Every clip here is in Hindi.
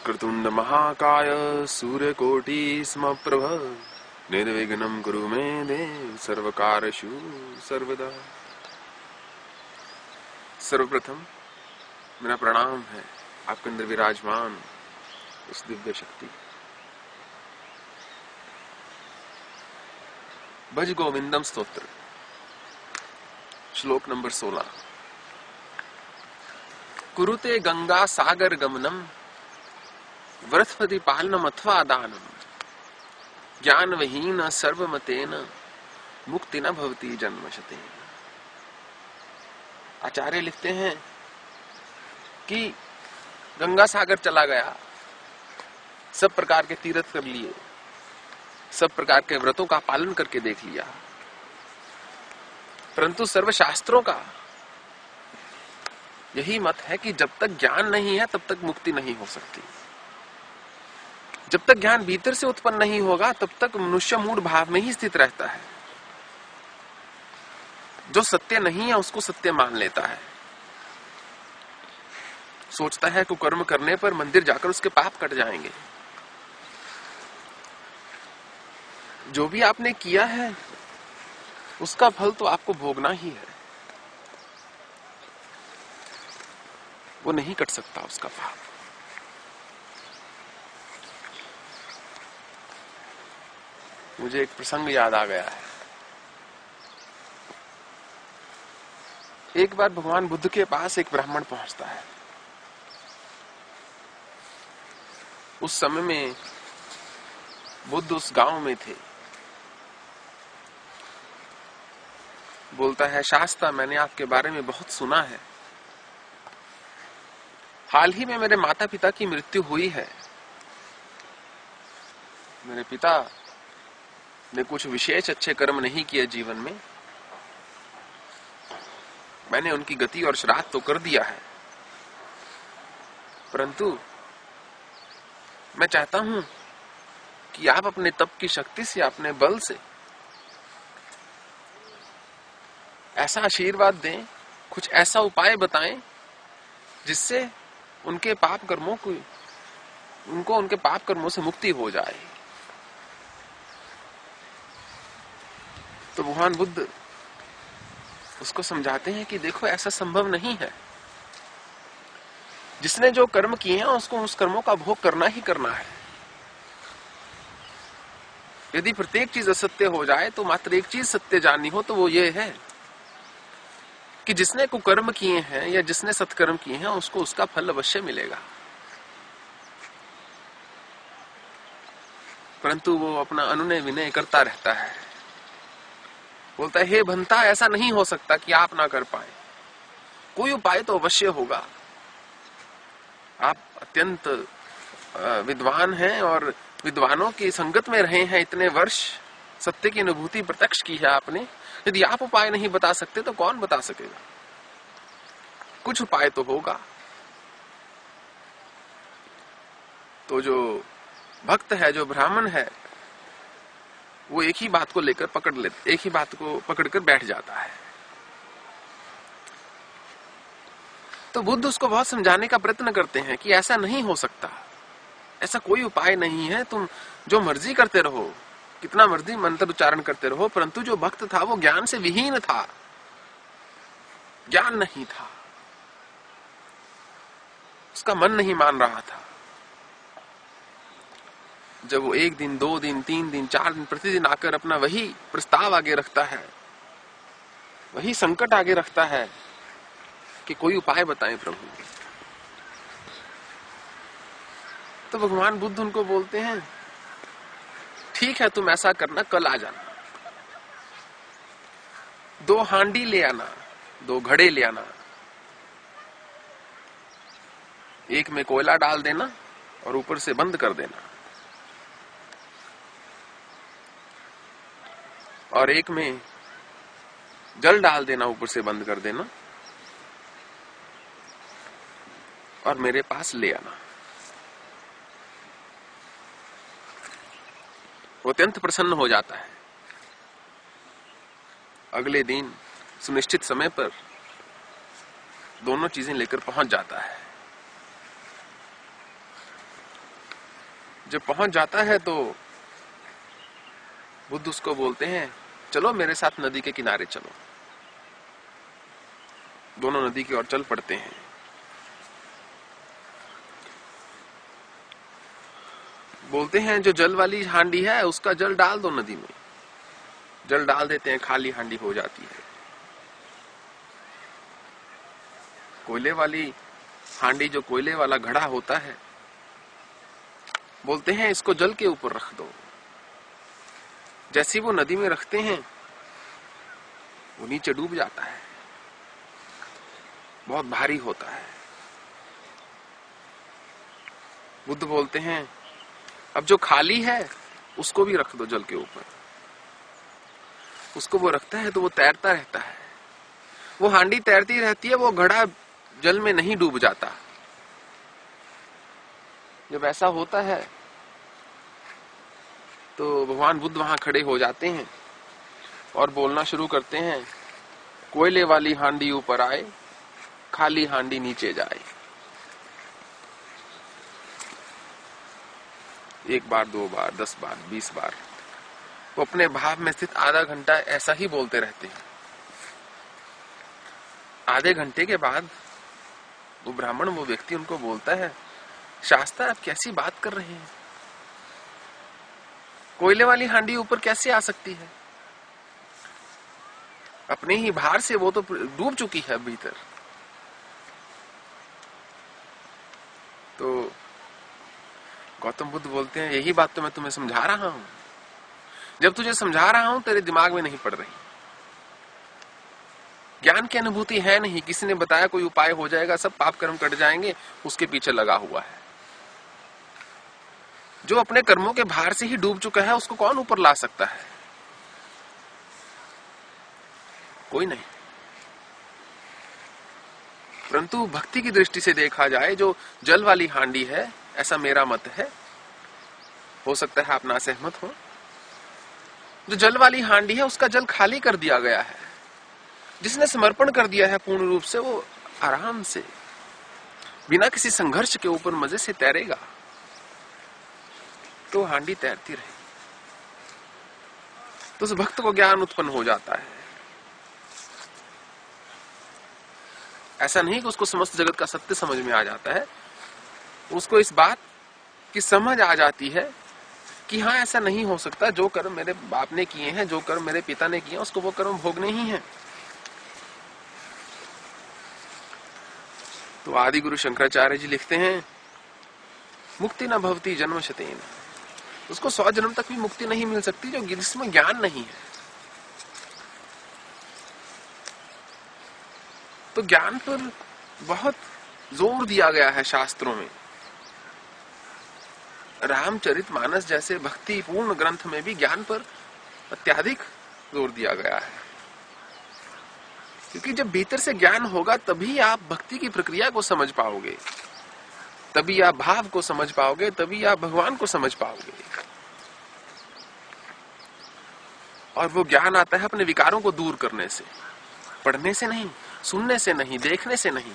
वक्रतुंड महाकाय सूर्यकोटि स्म प्रभ निर्विघ्नं कुरु मे देव सर्वकारशु सर्वदा। सर्वप्रथम मेरा प्रणाम है, आपके अंदर विराजमान उस दिव्य शक्ति। भज गोविंदम स्तोत्र, श्लोक नंबर सोलह। कुरुते गंगा सागर गमनम व्रतपति पालनम अथवा दानम। ज्ञान वहीन सर्वमतेन मुक्ति न भवती जन्मशते आचार्य लिखते हैं कि गंगा सागर चला गया। सब प्रकार के तीर्थ कर लिए। सब प्रकार के व्रतों का पालन करके देख लिया। परंतु सर्वशास्त्रों का यही मत है कि जब तक ज्ञान नहीं है, तब तक मुक्ति नहीं हो सकती। जब तक ज्ञान भीतर से उत्पन्न नहीं होगा, तब तक मनुष्य मूड भाव में ही स्थित रहता है। जो सत्य नहीं है, उसको सत्य मान लेता है। सोचता है कि कर्म करने पर मंदिर जाकर उसके पाप कट जाएँगे। जो भी आपने किया है, उसका फल तो आपको भोगना ही है। वो नहीं कट सकता उसका पाप। मुझे एक प्रसंग याद आ गया है। एक बार भगवान बुद्ध के पास एक ब्राह्मण पहुँचता है। उस समय में बुद्ध उस गाँव में थे। बोलता है, शास्ता, मैंने आपके बारे में बहुत सुना है। हाल ही में मेरे माता पिता की मृत्यु हुई है। मेरे पिता ने कुछ विशेष अच्छे कर्म नहीं किए जीवन में। मैंने उनकी गति और श्राद्ध तो कर दिया है। परंतु मैं चाहता हूँ कि आप अपने तप की शक्ति से, अपने बल से ऐसा आशीर्वाद दें, कुछ ऐसा उपाय बताएँ, जिससे उनके पाप कर्मों को, उनको उनके पाप कर्मों से मुक्ति हो जाए। तो भगवान बुद्ध उसको समझाते हैं कि देखो, ऐसा संभव नहीं है। जिसने जो कर्म किए हैं, उसको उस कर्मों का भोग करना ही करना है। यदि प्रत्येक चीज़ असत्य हो जाए तो मात्र एक चीज़ सत्य जाननी हो तो वो ये है कि जिसने कुकर्म किए हैं, या जिसने सत्कर्म किए हैं, उसको उसका फल अवश्य मिलेगा। परंतु वो अपना अनुनय विनय करता रहता है। बोलता है, हे भंता, ऐसा नहीं हो सकता कि आप ना कर पाए। कोई उपाय तो अवश्य होगा। आप अत्यंत विद्वान हैं और विद्वानों की संगत में रहे हैं इतने वर्ष, सत्य की अनुभूति प्रत्यक्ष की है आपने। यदि आप उपाय नहीं बता सकते तो कौन बता सकेगा? कुछ उपाय तो होगा। तो जो भक्त है, जो ब्राह्मण है वो एक ही बात को लेकर पकड़ लेते एक ही बात को पकड़कर बैठ जाता है। तो बुद्ध उसको बहुत समझाने का प्रयत्न करते हैं कि ऐसा नहीं हो सकता। ऐसा कोई उपाय नहीं है, तुम जो मर्ज़ी करते रहो, कितना मर्ज़ी मंत्र उच्चारण करते रहो, परंतु जो भक्त था, वो ज्ञान से विहीन था। ज्ञान नहीं था। उसका मन नहीं मान रहा था। जब वो एक दिन, दो दिन, तीन दिन, चार दिन, प्रतिदिन आकर अपना वही प्रस्ताव आगे रखता है, वही संकट आगे रखता है कि कोई उपाय बताएँ प्रभु। तो भगवान बुद्ध उनको बोलते हैं, ठीक है, तुम ऐसा करना, कल आ जाना। दो हांडी ले आना, दो घड़े ले आना। एक में कोयला डाल देना और ऊपर से बंद कर देना। और एक में जल डाल देना, ऊपर से बंद कर देना और मेरे पास ले आना। वो अत्यंत प्रसन्न हो जाता है। अगले दिन सुनिश्चित समय पर दोनों चीज़ें लेकर पहुँच जाता है। जब पहुँच जाता है तो बुद्ध उसको बोलते हैं चलो, मेरे साथ नदी के किनारे चलो। दोनों नदी की ओर चल पड़ते हैं। बोलते हैं, जो जल वाली हांडी है, उसका जल डाल दो नदी में। जल डाल देते हैं, खाली हांडी हो जाती है। कोयले वाली हांडी, जो कोयले वाला घड़ा होता है, बोलते हैं, इसको जल के ऊपर रख दो। जैसी वो नदी में रखते हैं, वो नीचे डूब जाता है। बहुत भारी होता है। बुद्ध बोलते हैं, अब जो खाली है, उसको भी रख दो जल के ऊपर। उसको वो रखता है तो वो तैरता रहता है। वो हांडी तैरती रहती है, वो घड़ा जल में नहीं डूब जाता। जब ऐसा होता है तो भगवान बुद्ध वहाँ खड़े हो जाते हैं और बोलना शुरू करते हैं, कोयले वाली हांडी ऊपर आए, खाली हांडी नीचे जाए। एक बार, दो बार, दस बार, बीस बार। वो अपने भाव में स्थित आधा घंटा ऐसा ही बोलते रहते हैं। आधे घंटे के बाद वो ब्राह्मण, वो व्यक्ति उनको बोलता है शास्त्र आप कैसी बात कर रहे हैं? कोयले वाली हांडी ऊपर कैसे आ सकती है? अपने ही भार से वो तो डूब चुकी है भीतर। तो गौतम बुद्ध बोलते हैं, यही बात तो मैं तुम्हें समझा रहा हूँ। जब तुझे समझा रहा हूँ, तेरे दिमाग में नहीं पड़ रही। ज्ञान की अनुभूति है नहीं। किसी ने बताया कोई उपाय हो जाएगा, सब पाप कर्म कट जाएँगे, उसके पीछे लगा हुआ है। जो अपने कर्मों के भार से ही डूब चुका है, उसको कौन ऊपर ला सकता है? कोई नहीं। परंतु भक्ति की दृष्टि से देखा जाए, जो जल वाली हांडी है, ऐसा मेरा मत है। हो सकता है आप ना सहमत हो। जो जल वाली हांडी है, उसका जल खाली कर दिया गया है। जिसने समर्पण कर दिया है पूर्ण रूप से, वो आराम से, बिना किसी संघर्ष के ऊपर मज़े से तैरेगा। तो हांडी तैरती रहे। तो उस भक्त को ज्ञान उत्पन्न हो जाता है। ऐसा नहीं कि उसको समस्त जगत का सत्य समझ में आ जाता है। उसको इस बात की समझ आ जाती है कि हाँ ऐसा नहीं हो सकता। जो कर्म मेरे बाप ने किए हैं, जो कर्म मेरे पिता ने किए हैं, उसको वो कर्म भोगने ही हैं। तो आदि गुरु शंकराचार्य जी लिखते हैं, मुक्ति न भवती जन्म शतेन। उसको सौ जन्म तक भी मुक्ति नहीं मिल सकती जो जिसमें ज्ञान नहीं है। तो ज्ञान पर बहुत ज़ोर दिया गया है शास्त्रों में। रामचरित मानस जैसे भक्ति पूर्ण ग्रंथ में भी ज्ञान पर अत्याधिक ज़ोर दिया गया है। क्योंकि जब भीतर से ज्ञान होगा, तभी आप भक्ति की प्रक्रिया को समझ पाओगे। तभी आप भाव को समझ पाओगे, तभी आप भगवान को समझ पाओगे। और वो ज्ञान आता है अपने विकारों को दूर करने से। पढ़ने से नहीं, सुनने से नहीं, देखने से नहीं।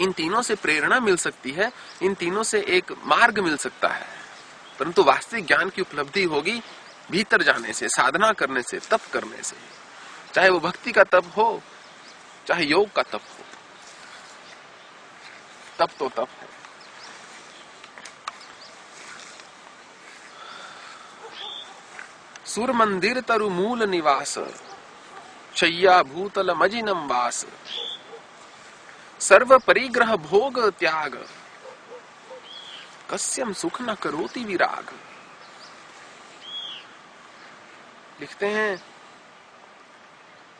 इन तीनों से प्रेरणा मिल सकती है, इन तीनों से एक मार्ग मिल सकता है। परंतु वास्तविक ज्ञान की उपलब्धि होगी भीतर जाने से, साधना करने से, तप करने से। चाहे वो भक्ति का तप हो, चाहे योग का तप हो। तप तो तप है। सुर मंदिर तरु मूल निवास शैया भूतल मजिनम वास। सर्व परिग्रह भोग त्याग कस्यम सुख न करोति विराग। लिखते हैं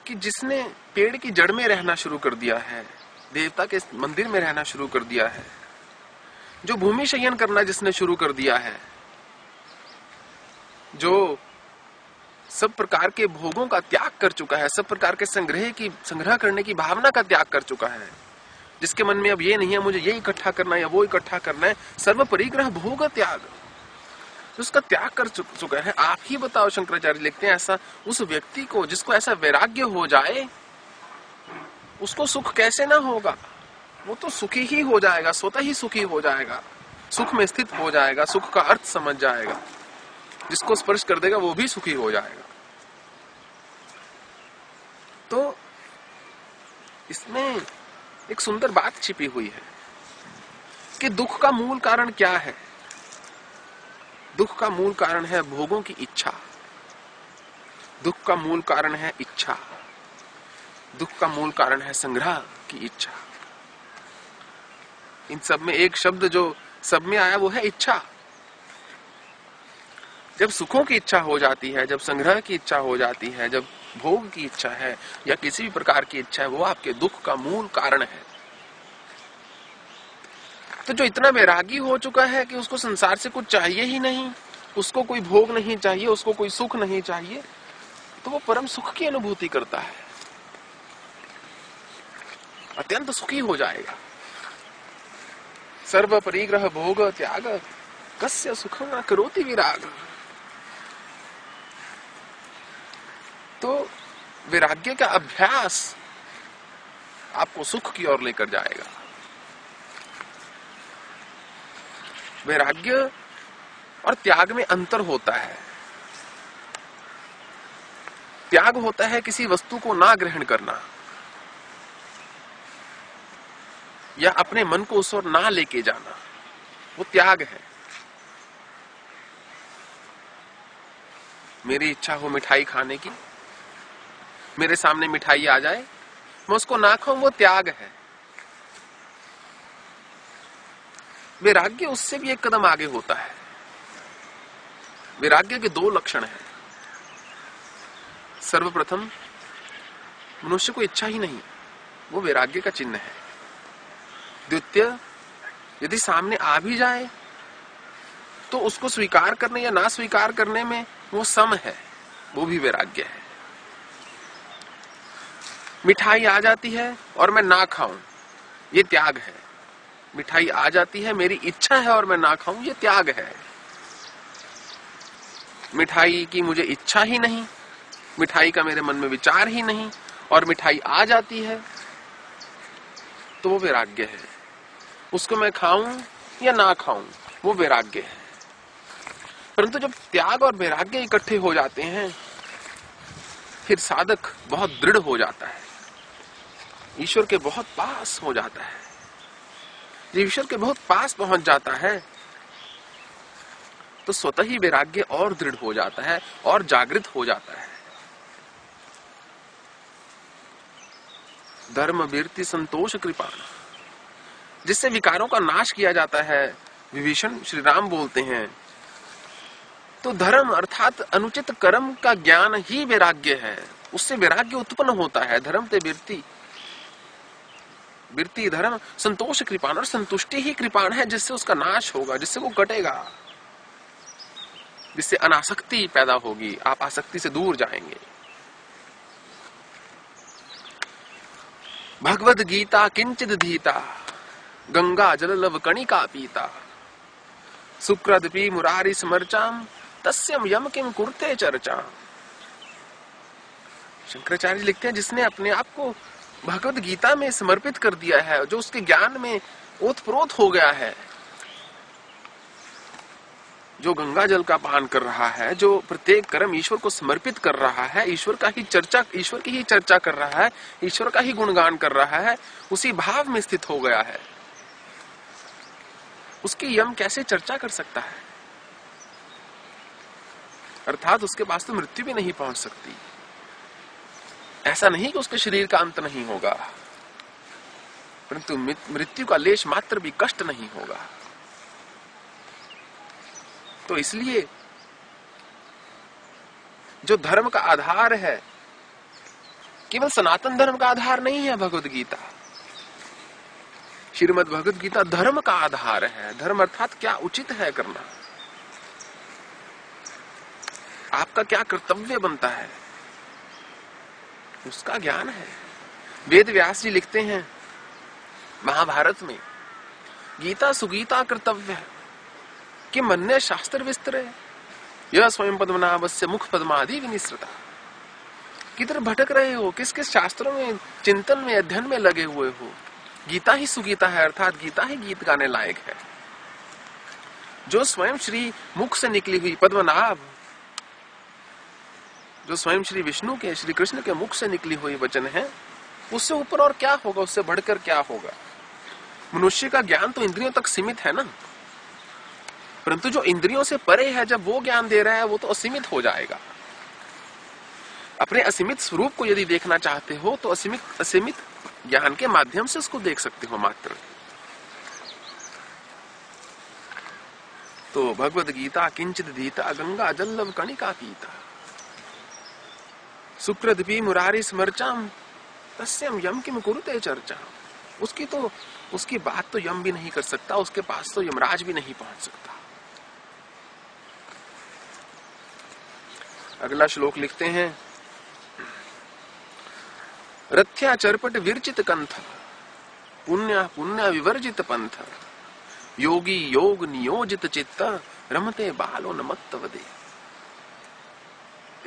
कि जिसने पेड़ की जड़ में रहना शुरू कर दिया है, देवता के मंदिर में रहना शुरू कर दिया है, जो भूमि शयन करना जिसने शुरू कर दिया है, जो सब प्रकार के भोगों का त्याग कर चुका है, सब प्रकार के संग्रह की, संग्रह करने की भावना का त्याग कर चुका है। जिसके मन में अब ये नहीं है, मुझे ये इकट्ठा करना है या वो इकट्ठा करना है सर्व परिग्रह भोग त्याग। उसका त्याग कर चुका है। आप ही बताओ, शंकराचार्य लिखते हैं, ऐसा उस व्यक्ति को, जिसको ऐसा वैराग्य हो जाए, उसको सुख कैसे ना होगा? वो तो सुखी ही हो जाएगा, स्वतः ही सुखी हो जाएगा, सुख में स्थित हो जाएगा, सुख का अर्थ समझ जाएगा। जिसको स्पर्श कर देगा, वो भी सुखी हो जाएगा। तो इसमें एक सुंदर बात छिपी हुई है कि दुख का मूल कारण क्या है। दुख का मूल कारण है भोगों की इच्छा। दुख का मूल कारण है इच्छा। दुख का मूल कारण है संग्रह की इच्छा। इन सब में एक शब्द जो सब में आया, वो है इच्छा। जब सुखों की इच्छा हो जाती है, जब संग्रह की इच्छा हो जाती है, जब भोग की इच्छा है या किसी भी प्रकार की इच्छा है, वो आपके दुख का मूल कारण है। तो जो इतना वैरागी हो चुका है कि उसको संसार से कुछ चाहिए ही नहीं, उसको कोई भोग नहीं चाहिए, उसको कोई सुख नहीं चाहिए तो वो परम सुख की अनुभूति करता है। अत्यंत सुखी हो जाएगा। सर्व परिग्रह भोग त्याग, कस्य सुख न करोति विराग। तो वैराग्य का अभ्यास आपको सुख की ओर लेकर जाएगा। वैराग्य और त्याग में अंतर होता है। त्याग होता है किसी वस्तु को ना ग्रहण करना। या अपने मन को उस ओर ना लेके जाना। वो त्याग है। मेरी इच्छा हो मिठाई खाने की। मेरे सामने मिठाई आ जाए, मैं उसको ना खाऊं, वो त्याग है। वैराग्य उससे भी एक कदम आगे होता है। वैराग्य के दो लक्षण हैं। सर्वप्रथम, मनुष्य को इच्छा ही नहीं, वो वैराग्य का चिन्ह है। द्वितीय, यदि सामने आ भी जाए तो उसको स्वीकार करने या ना स्वीकार करने में वो सम है, वो भी वैराग्य है। मिठाई आ जाती है और मैं ना खाऊं, ये त्याग है। मिठाई आ जाती है, मेरी इच्छा है और मैं ना खाऊं, ये त्याग है। मिठाई की मुझे इच्छा ही नहीं, मिठाई का मेरे मन में विचार ही नहीं, और मिठाई आ जाती है तो वो वैराग्य है। उसको मैं खाऊं या ना खाऊं, वो वैराग्य है। परंतु जब त्याग और वैराग्य इकट्ठे हो जाते हैं, फिर साधक बहुत दृढ़ हो जाता है। ईश्वर के बहुत पास हो जाता है। जब ईश्वर के बहुत पास पहुँच जाता है तो स्वतः ही वैराग्य और दृढ़ हो जाता है और जागृत हो जाता है। धर्म, वीरति, संतोष, कृपा, जिससे विकारों का नाश किया जाता है, विभीषण श्री राम बोलते हैं तो धर्म अर्थात अनुचित कर्म का ज्ञान ही वैराग्य है। उससे वैराग्य उत्पन्न होता है। धर्म ते वीरती वृत्ति धर्म, संतोष कृपाण और संतुष्टि ही कृपाण है, जिससे उसका नाश होगा, जिससे वो कटेगा, जिससे अनासक्ति पैदा होगी। आप आसक्ति से दूर जाएँगे। भगवद गीता किंचित धीता, गंगा जल लव कणिका पीता। सुक्रदपी मुरारी समर्चाम, तस्यम यम किम कुरते चर्चा शंकराचार्य लिखते हैं, जिसने अपने आप को भगवत गीता में समर्पित कर दिया है, जो उसके ज्ञान में ओतप्रोत हो गया है, जो गंगा जल का पान कर रहा है, जो प्रत्येक कर्म ईश्वर को समर्पित कर रहा है, ईश्वर का ही चर्चा, ईश्वर की ही चर्चा कर रहा है, ईश्वर का ही गुणगान कर रहा है, उसी भाव में स्थित हो गया है। उसकी यम कैसे चर्चा कर सकता है? अर्थात उसके पास तो मृत्यु भी नहीं पहुँच सकती। ऐसा नहीं कि उसके शरीर का अंत नहीं होगा, परंतु मृत्यु का लेश मात्र भी कष्ट नहीं होगा। तो इसलिए जो धर्म का आधार है, केवल सनातन धर्म का आधार नहीं है भगवत गीता। श्रीमद भगवत गीता धर्म का आधार है। धर्म अर्थात क्या उचित है करना? आपका क्या कर्तव्य बनता है? उसका ज्ञान है। वेद व्यास जी लिखते हैं, महाभारत में, गीता सुगीता कर्तव्य है, कि मन शास्त्र विस्तरे यह स्वयं पद्मनाभ से मुख पद्मादि विनिश्रता किधर भटक रहे हो? किस किस शास्त्रों में, चिंतन में, अध्ययन में लगे हुए हो? गीता ही सुगीता है, अर्थात गीता ही गीत गाने लायक है। जो स्वयं श्री मुख से निकली हुई पद्मनाभ जो स्वयं श्री विष्णु के, श्री कृष्ण के मुख से निकली हुई वचन है, उससे ऊपर और क्या होगा, उससे बढ़कर क्या होगा? मनुष्य का ज्ञान तो इंद्रियों तक सीमित है ना? परंतु जो इंद्रियों से परे है, जब वो ज्ञान दे रहा है, वो तो असीमित हो जाएगा। अपने असीमित स्वरूप को यदि देखना चाहते हो तो असीमित असीमित ज्ञान के माध्यम से उसको देख सकते हो मात्र। तो भगवत गीता किंचित गीता गंगा जल्लभ कणिका पीता सुप्रदपी मुरारी स्मरचाम तस्यम यम किम कुरुते चर्चा। उसकी तो उसकी बात तो यम भी नहीं कर सकता, उसके पास तो यमराज भी नहीं पहुँच सकता। अगला श्लोक लिखते हैं। रथ्या चरपट विरचित कंथ पुण्य पुण्य विवर्जित पंथ। योगी योग नियोजित चित्त, रमते बालो नमत्त वदे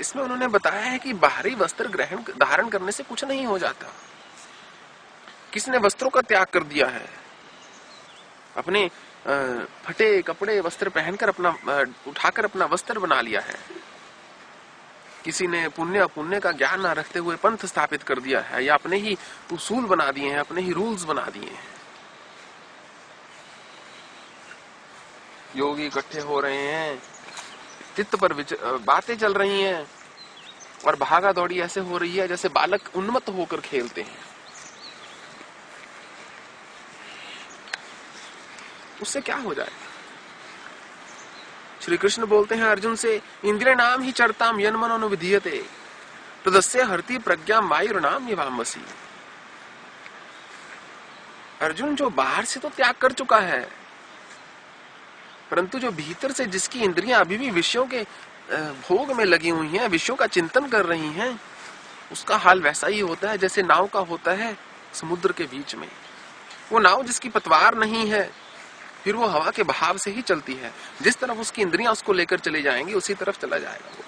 इसमें उन्होंने बताया है कि बाहरी वस्त्र ग्रहण धारण करने से कुछ नहीं हो जाता। किसने वस्त्रों का त्याग कर दिया है? अपने फटे कपड़े, वस्त्र पहनकर अपना उठाकर अपना वस्त्र बना लिया है। किसी ने पुण्य अपुण्य का ज्ञान न रखते हुए पंथ स्थापित कर दिया है, या अपने ही उसूल बना दिए हैं, अपने ही रूल्स बना दिए हैं। योगी इकट्ठे हो रहे हैं। चित्त पर बातें चल रही हैं और भागा दौड़ी ऐसे हो रही है जैसे बालक उन्मत्त होकर खेलते हैं। उससे क्या हो जाएगा श्री कृष्ण बोलते हैं, अर्जुन से, इंद्रिय नाम ही चरताम यन मनो विधीयते। प्रदस्य हरती प्रज्ञा मायुर नाम ये अर्जुन जो बाहर से तो त्याग कर चुका है परंतु जो भीतर से जिसकी इंद्रियाँ अभी भी विषयों के भोग में लगी हुई हैं, विषयों का चिंतन कर रही हैं, उसका हाल वैसा ही होता है जैसे नाव का होता है समुद्र के बीच में। वो नाव जिसकी पतवार नहीं है, फिर वो हवा के बहाव से ही चलती है। जिस तरफ़ उसकी इंद्रियाँ उसको लेकर चली जाएँगी, उसी तरफ़ चला जाएगा वो।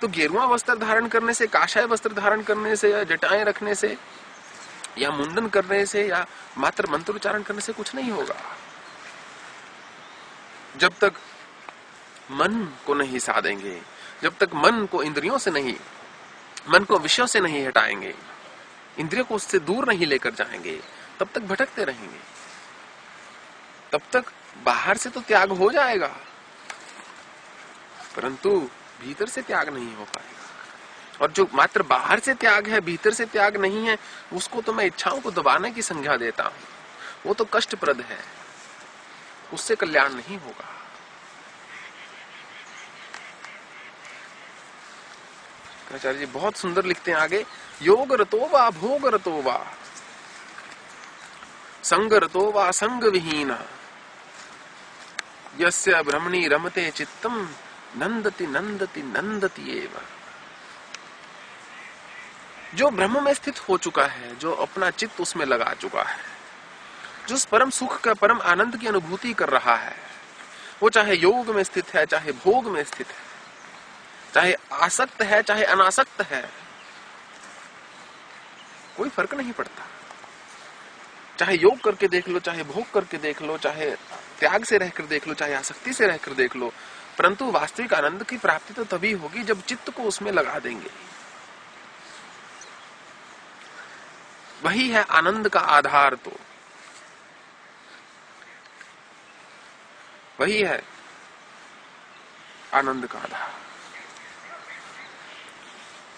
तो गेरुआ वस्त्र धारण करने से काशाय वस्त्र धारण करने से, या जटाएँ रखने से, या मुंडन करने से, या मात्र मंत्र उच्चारण करने से कुछ नहीं होगा। जब तक मन को नहीं साधेंगे, जब तक मन को इंद्रियों से नहीं, मन को विषयों से नहीं हटाएँगे, इंद्रियों को उससे दूर नहीं लेकर जाएँगे, तब तक भटकते रहेंगे। तब तक बाहर से तो त्याग हो जाएगा, परंतु भीतर से त्याग नहीं हो पाएगा। और जो मात्र बाहर से त्याग है, भीतर से त्याग नहीं है, उसको तो मैं इच्छाओं को दबाने की संज्ञा देता हूँ। वो तो कष्टप्रद है। उससे कल्याण नहीं होगा। आचार्य जी बहुत सुंदर लिखते हैं आगे, योग रतोवा, भोग रतोवा, संग रतोवा, संग विहीन, यस्य ब्रह्मणी रमते चित्तम नंदति नंदति नंदति एव। जो ब्रह्म में स्थित हो चुका है, जो अपना चित्त उसमें लगा चुका है जो परम सुख का, परम आनंद की अनुभूति कर रहा है, वो चाहे योग में स्थित है, चाहे भोग में स्थित है, चाहे आसक्त है, चाहे अनासक्त है, कोई फ़र्क नहीं पड़ता। चाहे योग करके देख लो, चाहे भोग करके देख लो, चाहे त्याग से रहकर देख लो, चाहे आसक्ति से रहकर देख लो, परंतु वास्तविक आनंद की प्राप्ति तो तभी होगी जब चित्त को उसमें लगा देंगे। वही है आनंद का आधार तो। वही है। आनंद का आधार।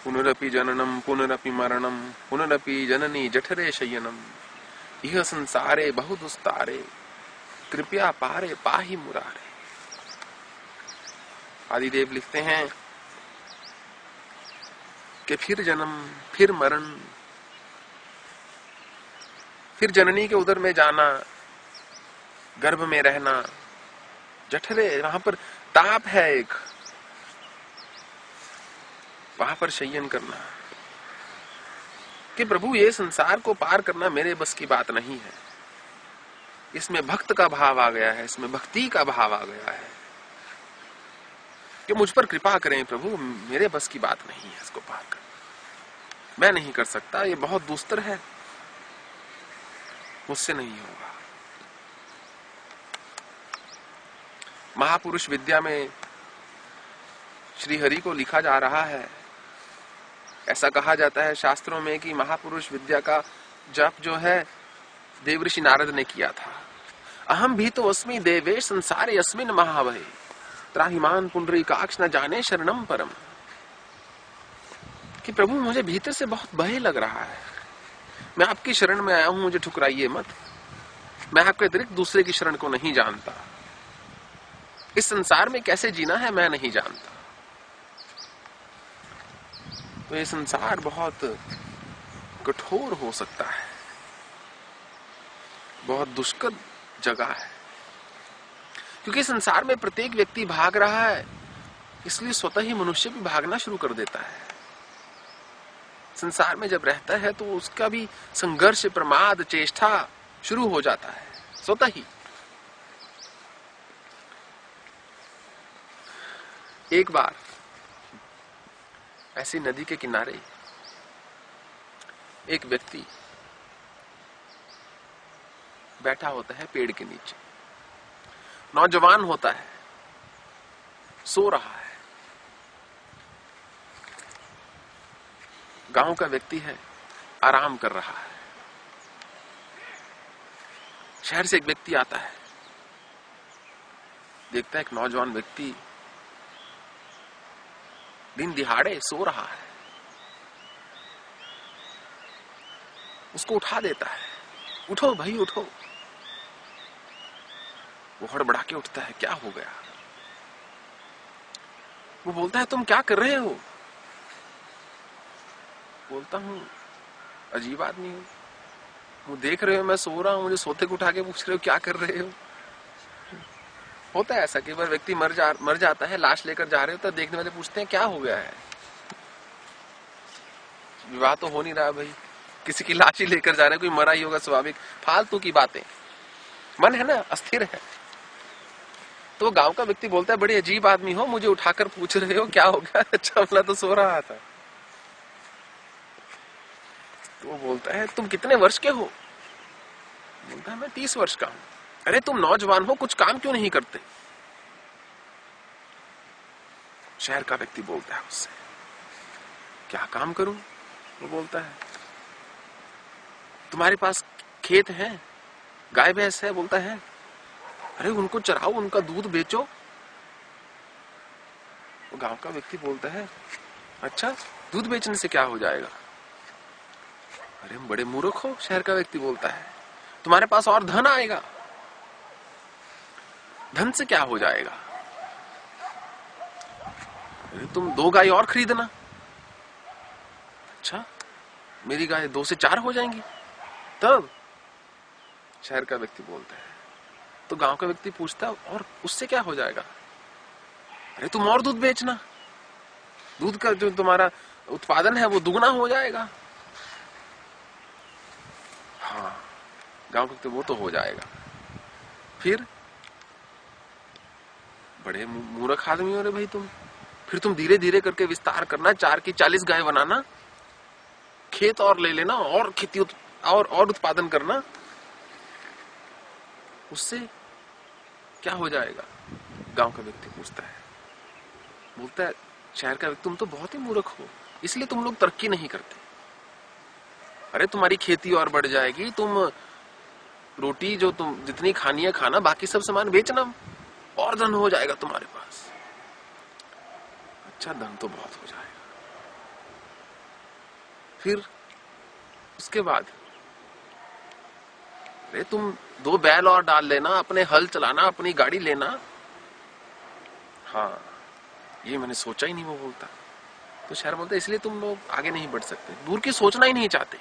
पुनरपि जननम, पुनरपि मरणम, पुनरपि जननी जठरे शयनम। यह संसारे बहुदुस्तारे, कृपया पारे पाही मुरारे। आदिदेव लिखते हैं कि फिर जन्म, फिर मरण, फिर जननी के उदर में जाना, गर्भ में रहना जठरे, वहाँ पर ताप है एक। वहाँ पर शयन करना। कि प्रभु, ये संसार को पार करना मेरे बस की बात नहीं है। इसमें भक्त का भाव आ गया है, इसमें भक्ति का भाव आ गया है। कि मुझ पर कृपा करें प्रभु, मेरे बस की बात नहीं है इसको पार कर मैं नहीं कर सकता, ये बहुत दुस्तर है। मुझसे नहीं होगा। महापुरुष विद्या में श्री हरि को लिखा जा रहा है। ऐसा कहा जाता है शास्त्रों में कि महापुरुष विद्या का जप जो है देवऋषि नारद ने किया था। अहम भी तो अस्मी देवे संसारे अस्मिन महाभय त्राहिमान पुंडरी काक्ष न जाने शरणम परम। कि प्रभु, मुझे भीतर से बहुत भय लग रहा है। मैं आपकी शरण में आया हूँ, मुझे ठुकराइए मत। मैं आपके अतिरिक्त दूसरे की शरण को नहीं जानता। इस संसार में कैसे जीना है मैं नहीं जानता। तो ये संसार बहुत कठोर हो सकता है। बहुत दुष्कर जगह है। क्योंकि संसार में प्रत्येक व्यक्ति भाग रहा है, इसलिए स्वतः ही मनुष्य भी भागना शुरू कर देता है। संसार में जब रहता है तो उसका भी संघर्ष, प्रमाद, चेष्टा शुरू हो जाता है, स्वतः ही। एक बार ऐसी नदी के किनारे एक व्यक्ति बैठा होता है पेड़ के नीचे। नौजवान होता है, सो रहा है। गाँव का व्यक्ति है, आराम कर रहा है। शहर से एक व्यक्ति आता है, देखता है एक नौजवान व्यक्ति दिन दिहाड़े सो रहा है। उसको उठा देता है। उठो भाई, उठो। वो हड़बड़ा के उठता है, क्या हो गया? वो बोलता है, तुम क्या कर रहे हो? बोलता हूँ, अजीब आदमी हूँ। वो देख रहे हो, मैं सो रहा हूँ। मुझे सोते को उठा के पूछ रहे हो, क्या कर रहे हो? होता है ऐसा कि बार व्यक्ति मर जा, मर जाता है, लाश लेकर जा रहे हो तो देखने वाले पूछते हैं, क्या हो गया है? विवाह तो हो नहीं रहा भाई। किसी की लाश ही लेकर जा रहे हैं, कोई मरा ही होगा स्वाभाविक। फालतू की बातें। मन है ना? अस्थिर है। तो गाँव का व्यक्ति बोलता है, बड़े अजीब आदमी हो, मुझे उठाकर पूछ रहे हो, क्या हो गया? अच्छा तो सो रहा था। तो वो बोलता है, तुम कितने वर्ष के हो? बोलता है, मैं तीस वर्ष का हूँ। अरे तुम नौजवान हो, कुछ काम क्यों नहीं करते? शहर का व्यक्ति बोलता है उससे, क्या काम करूँ? वो बोलता है, तुम्हारे पास खेत है, गाय भैंस है? बोलता है, अरे उनको चराओ, उनका दूध बेचो। वो गाँव का व्यक्ति बोलता है अच्छा दूध बेचने से क्या हो जाएगा? अरे बड़े मूर्ख हो, शहर का व्यक्ति बोलता है, तुम्हारे पास और धन आएगा। धन से क्या हो जाएगा? अरे तुम दो गाय और खरीदना। अच्छा मेरी गाय दो से चार हो जाएँगी। तब शहर का व्यक्ति बोलता है तो गाँव का व्यक्ति पूछता है, और उससे क्या हो जाएगा? अरे तुम और दूध बेचना। दूध का जो तुम्हारा उत्पादन है, वो दुगना हो जाएगा। हाँ गाँव का व्यक्ति, वो तो हो जाएगा। फिर बड़े मूर्ख आदमी हो रहे भाई तुम। फिर तुम धीरे धीरे करके विस्तार करना चार की चालीस गाय बनाना खेत और ले लेना और खेती उत, और और उत्पादन करना। उससे क्या हो जाएगा? गाँव का व्यक्ति पूछता है। बोलता है शहर का व्यक्ति तुम तो बहुत ही मूर्ख हो इसलिए तुम लोग तरक्की नहीं करते। अरे तुम्हारी खेती और बढ़ जाएगी तुम रोटी जो तुम जितनी खानी है खाना बाकी सब सामान बेचना। और धन हो जाएगा तुम्हारे पास। अच्छा धन तो बहुत हो जाएगा। फिर उसके बाद, अरे तुम दो बैल और डाल लेना, अपने हल चलाना, अपनी गाड़ी लेना। हाँ ये मैंने सोचा ही नहीं, वो बोलता। तो शहर बोलता, इसलिए तुम लोग आगे नहीं बढ़ सकते। दूर की सोचना ही नहीं चाहते।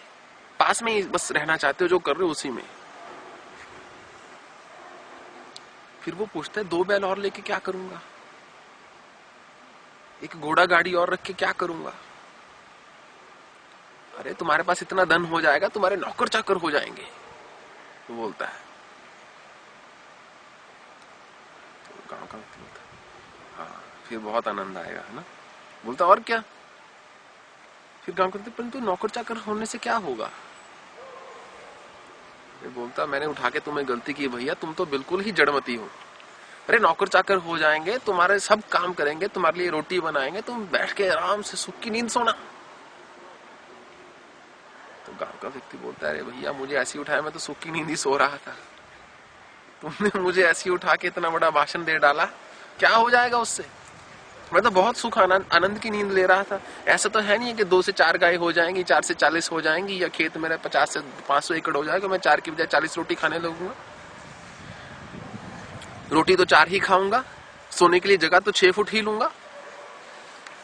पास में ही बस रहना चाहते हो, जो कर रहे हो उसी में। फिर वो पूछता है, दो बैल और लेके क्या करूँगा? एक घोड़ा गाड़ी और रख के क्या करूँगा? अरे, तुम्हारे पास इतना धन हो जाएगा, तुम्हारे नौकर चाकर हो जाएँगे तो बोलता है। तो गाँव का बोलता हाँ फिर बहुत आनंद आएगा, है ना? बोलता और क्या? फिर गाँव करते परंतु नौकर चाकर होने से क्या होगा? बोलता, मैंने उठा के तुम्हें गलती की भैया, तुम तो बिल्कुल ही जड़मती हो। अरे नौकर चाकर हो जाएँगे, तुम्हारे सब काम करेंगे, तुम्हारे लिए रोटी बनाएँगे, तुम बैठ के आराम से सुख की नींद सोना। तो गाँव का व्यक्ति बोलता है अरे भैया, मुझे ऐसी उठाया मैं तो सुख की नींद ही सो रहा था। तुमने मुझे ऐसी उठा के इतना बड़ा भाषण दे डाला, क्या हो जाएगा उससे? मैं तो बहुत सुख आनंद आनंद की नींद ले रहा था। ऐसा तो है नहीं है कि दो से चार गाय हो जाएँगी, चार से चालीस हो जाएँगी, या खेत मेरा पचास से पाँच सौ एकड़ हो जाएगा, मैं चार की बजाय चालीस रोटी खाने लगूँगा। रोटी तो चार ही खाऊँगा, सोने के लिए जगह तो छह फुट ही लूँगा।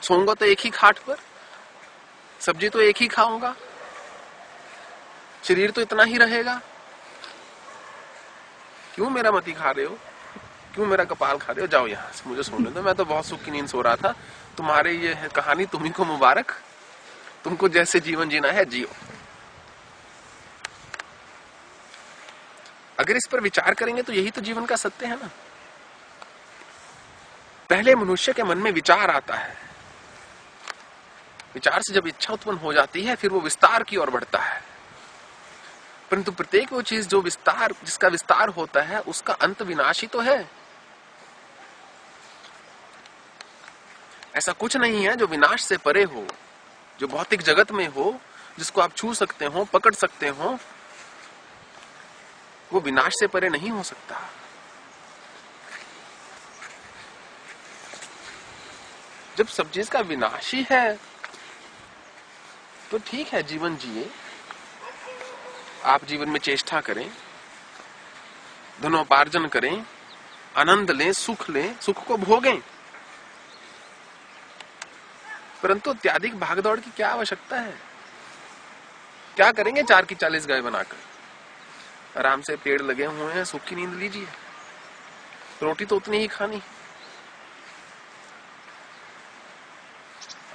सोऊँगा तो एक ही खाट पर, सब्ज़ी तो एक ही खाऊँगा। शरीर तो इतना ही रहेगा। क्यों मेरा मती खा रहे हो? क्यों मेरा कपाल खा रहे हो? जाओ यहाँ से, मुझे सोने दो मैं तो बहुत सुख की नींद सो रहा था। तुम्हारे ये है कहानी तुम्ही को मुबारक। तुमको जैसे जीवन जीना है, जियो। अगर इस पर विचार करेंगे तो यही तो जीवन का सत्य है ना। पहले मनुष्य के मन में विचार आता है। विचार से जब इच्छा उत्पन्न हो जाती है, फिर वो विस्तार की ओर बढ़ता है। परंतु प्रत्येक वो चीज़ जो विस्तार, जिसका विस्तार होता है, उसका अंत विनाशी तो है। ऐसा कुछ नहीं है जो विनाश से परे हो, जो भौतिक जगत में हो, जिसको आप छू सकते हो, पकड़ सकते हो, वो विनाश से परे नहीं हो सकता। जब सब चीज़ का विनाश ही है तो ठीक है, जीवन जिए। आप जीवन में चेष्टा करें, धनोपार्जन करें, आनंद लें, सुख लें, सुख को भोगें। परंतु अत्याधिक भागदौड़ की क्या आवश्यकता है? क्या करेंगे चार की चालीस गाय बनाकर? आराम से पेड़ लगे हुए हैं, सुख नींद लीजिए। रोटी तो उतनी ही खानी।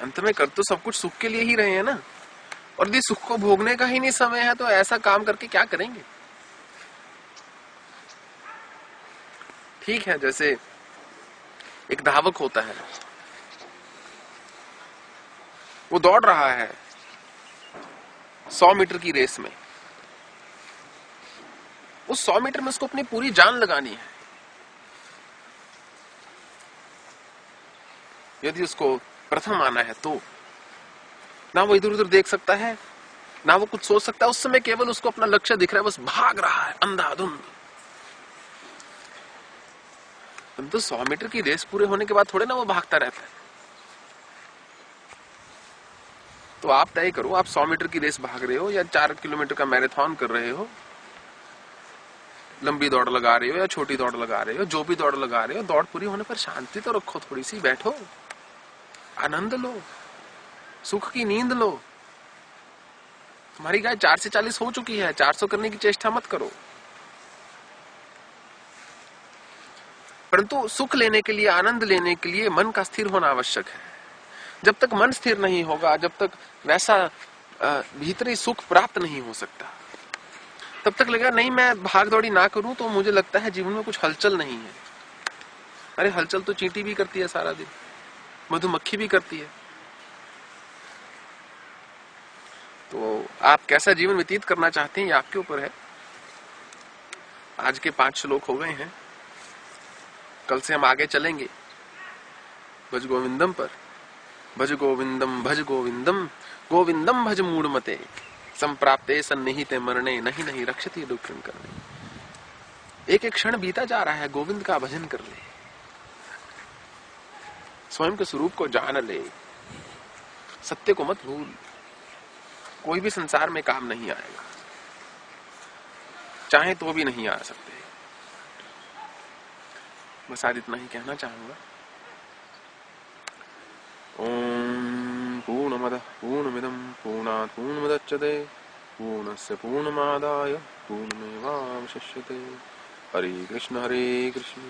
अंत में कर तो सब कुछ सुख के लिए ही रहे हैं ना? और यदि सुख को भोगने का ही नहीं समय है तो ऐसा काम करके क्या करेंगे? ठीक है, जैसे एक धावक होता है। वो दौड़ रहा है सौ मीटर की रेस में। उस सौ मीटर में उसको अपनी पूरी जान लगानी है। यदि उसको प्रथम आना है तो ना वो इधर उधर देख सकता है, ना वो कुछ सोच सकता है। उस समय केवल उसको अपना लक्ष्य दिख रहा है, बस भाग रहा है अंधाधुंध तो सौ मीटर की रेस पूरे होने के बाद थोड़े ना वो भागता रहता है। तो आप तय करो, आप सौ मीटर की रेस भाग रहे हो या चार किलोमीटर का मैराथन कर रहे हो? लंबी दौड़ लगा रहे हो या छोटी दौड़ लगा रहे हो? जो भी दौड़ लगा रहे हो, दौड़ पूरी होने पर शांति तो रखो थोड़ी सी, बैठो। आनंद लो, सुख की नींद लो। तुम्हारी गाय चार से चालीस हो चुकी है, चार सौ करने की चेष्टा मत करो। परंतु सुख लेने के लिए, आनंद लेने के लिए मन का स्थिर होना आवश्यक है। जब तक मन स्थिर नहीं होगा, जब तक वैसा भीतरी सुख प्राप्त नहीं हो सकता। तब तक लगा नहीं, मैं भाग दौड़ी ना करूँ तो मुझे लगता है जीवन में कुछ हलचल नहीं है। अरे, हलचल तो चींटी भी करती है सारा दिन, मधुमक्खी भी करती है। तो आप कैसा जीवन व्यतीत करना चाहते हैं, ये आपके ऊपर है। आज के पाँच श्लोक हो गए हैं। कल से हम आगे चलेंगे। भज गोविंदम पर। भज गोविंदम भज गोविंदम गोविंदम भज मूड मते संप्राप्ते सन्निहित मरणे, नहीं नहीं रक्षती दुख करने एक एक क्षण बीता जा रहा है, गोविंद का भजन कर ले। स्वयं के स्वरूप को जान ले। सत्य को मत भूल। कोई भी संसार में काम नहीं आएगा। चाहे तो भी नहीं आ सकते। बस आज इतना ही कहना चाहूँगा। ओम पूर्णमद पूर्णमिदम पूर्णात् पूर्णमुदच्यते पूर्णस्य पूर्णमादाय पूर्णमेवावशिष्यते। हरे कृष्ण हरे कृष्ण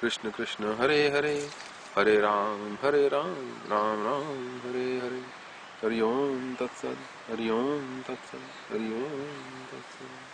कृष्ण कृष्ण, हरे हरे। हरे राम हरे राम राम राम, हरे हरे। हरि ओम तत्सद हरि ओम तत्सद हरि ओम तत्सद